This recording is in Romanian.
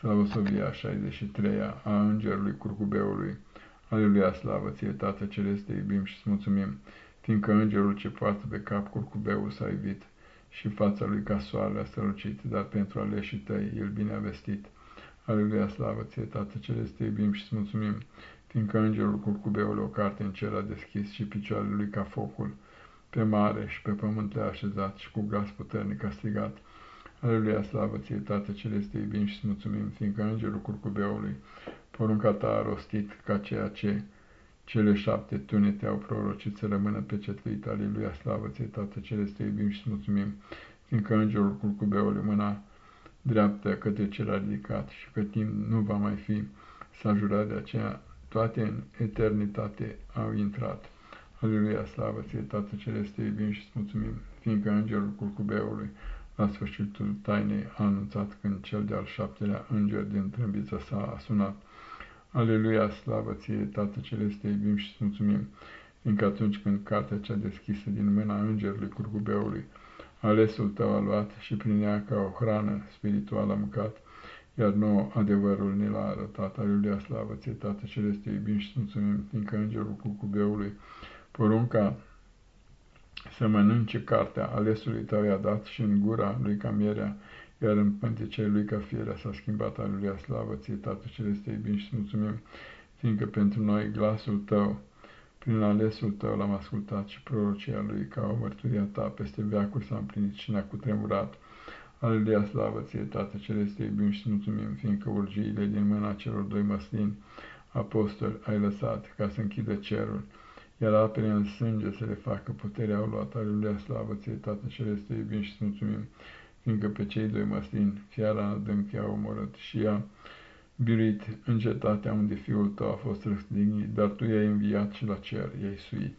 Slavosovia 63-a a Îngerului Curcubeului. Aleluia, slavă ție, Tată Ceresc, te iubim și îți mulțumim, fiindcă Îngerul ce poartă pe cap curcubeul s-a iubit și fața lui ca soarele a strălucit, dar pentru aleșii tăi el bine a vestit. Aleluia, slavă ție, Tată Ceresc, te iubim și îți mulțumim, fiindcă Îngerul Curcubeului o carte în cer a deschis și picioarele lui ca focul, pe mare și pe pământ le-a așezat și cu glas puternic a strigat, Aleluia, slavă ție, Tată Celeste, iubim și mulțumim, fiindcă Îngerul Curcubeului, porunca ta a rostit ca ceea ce cele șapte tunete au prorocit să rămână pecetuit. Aleluia, slavă ție, Tată Celeste, iubim și mulțumim, fiindcă Îngerul Curcubeului mâna dreaptă către cel ridicat și că timp nu va mai fi, s-a jurat de aceea, toate în eternitate au intrat. Aleluia, slavă ție, Tată Celeste, iubim și mulțumim, fiindcă Îngerul Curcubeului la sfârșitul tainei a anunțat când cel de-al șaptelea înger din trâmbița sa a sunat. Aleluia, slavă ție, Tată Celeste, iubim și mulțumim, fiindcă atunci când cartea cea deschisă din mâna îngerului curcubeului, alesul tău a luat și prin ea ca o hrană spirituală a mâncat, iar nouă adevărul ne l-a arătat. Aleluia, slavă ție, Tată Celeste, iubim și mulțumim, fiindcă îngerul curcubeului, porunca să mănânce cartea alesului tău i-a dat și în gura lui ca mierea, iar în pântecele lui ca fierea s-a schimbat aleluia slavă ție, Tatăl Celeste, iubim și mulțumim, fiindcă pentru noi glasul tău, prin alesul tău l-am ascultat și prorocia lui ca o mărturia ta peste veacuri s-a împlinit și ne-a cutremurat. Aleluia, slavă ție, Tată Celeste, iubim și mulțumim, fiindcă urgiile din mâna celor doi măslini apostoli ai lăsat ca să închidă cerul iar apele în sânge să le facă puterea au luat, aleluia, slavă ție, Tată Celeste, iubim și mulțumim, fiindcă pe cei doi măslini, fiara adânc i-a omorât și i-a biruit în cetatea unde fiul tău a fost răstignit, dar tu i-ai înviat și la cer i-ai suit.